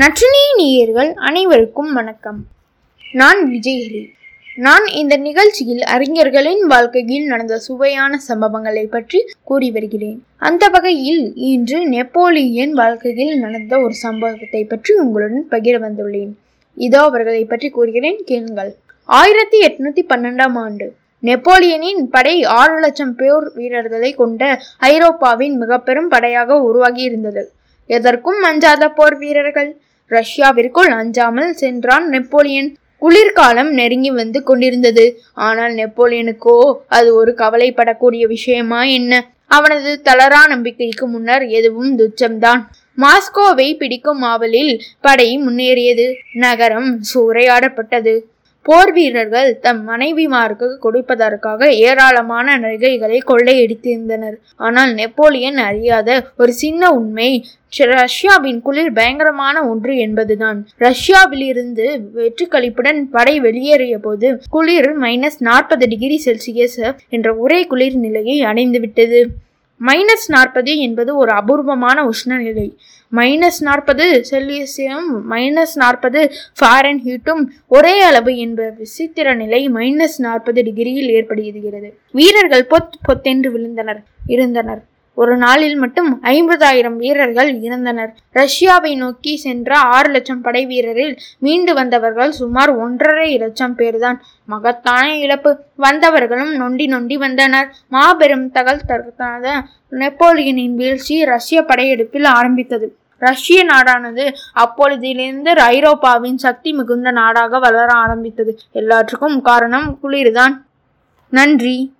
நற்றினி நேயர்கள் அனைவருக்கும் வணக்கம். நான் விஜயஹரி நான் இந்த நிகழ்ச்சியில் அறிஞர்களின் வாழ்க்கையில் நடந்த சுவையான சம்பவங்களை பற்றி கூறி வருகிறேன். அந்த வகையில் இன்று நெப்போலியன் வாழ்க்கையில் நடந்த ஒரு சம்பவத்தை பற்றி உங்களுடன் பகிர வந்துள்ளேன். இதோ அவர்களை பற்றி கூறுகிறேன் கேளுங்கள். ஆயிரத்தி எட்நூத்தி பன்னெண்டாம் ஆண்டு நெப்போலியனின் படை ஆறு லட்சம் போர் வீரர்களை கொண்ட ஐரோப்பாவின் மிக பெரும் படையாக உருவாகி இருந்தது எதற்கும் அஞ்சாத போர் வீரர்கள் ரஷ்யாவிற்குள் அஞ்சாமல் சென்றான் நெப்போலியன். குளிர்காலம் நெருங்கி வந்து கொண்டிருந்தது. ஆனால் நெப்போலியனுக்கோ அது ஒரு கவலைப்படக்கூடிய விஷயமா என்ன? அவனது தளரா நம்பிக்கைக்கு முன்னர் எதுவும் துச்சம்தான். மாஸ்கோவை பிடிக்கும் ஆவலில் படை முன்னேறியது. நகரம் சூறையாடப்பட்டது. போர் வீரர்கள் தம் மனைவிமாருக்கு கொடுப்பதற்காக ஏராளமான நகைகளை கொள்ளையடித்திருந்தனர். ஆனால் நெப்போலியன் அறியாத ஒரு சின்ன உண்மை ரஷ்யாவின் குளிர் பயங்கரமான ஒன்று என்பதுதான். ரஷ்யாவிலிருந்து வெற்றி கழிப்புடன் படை வெளியேறிய போது குளிர் மைனஸ் நாற்பது டிகிரி செல்சியஸ் என்ற ஒரே குளிர் நிலையை அடைந்துவிட்டது. மைனஸ் நாற்பது என்பது ஒரு அபூர்வமான உஷ்ணநிலை. மைனஸ் நாற்பது செல்சியஸும் மைனஸ் நாற்பது ஃபாரன் ஹீட்டும் ஒரே அளவு என்ப விசித்திர நிலை மைனஸ் நாற்பது டிகிரியில் ஏற்படுகிறது. வீரர்கள் பொத் பொத்தென்று விழுந்தனர் இருந்தனர். ஒரு நாளில் மட்டும் ஐம்பதாயிரம் வீரர்கள் இறந்தனர். ரஷ்யாவை நோக்கி சென்ற ஆறு லட்சம் படை வீரரில் மீண்டு வந்தவர்கள் சுமார் ஒன்றரை லட்சம் பேர்தான். மகத்தான இழப்பு. வந்தவர்களும் நொண்டி நொண்டி வந்தனர். மாபெரும் தகவல் தருத்தாத நெப்போலியனின் வீழ்ச்சி ரஷ்ய படையெடுப்பில் ஆரம்பித்தது. ரஷ்ய நாடானது அப்பொழுதிலிருந்து ஐரோப்பாவின் சக்தி மிகுந்த நாடாக வளர ஆரம்பித்தது. எல்லாற்றுக்கும் காரணம் குளிர்தான். நன்றி.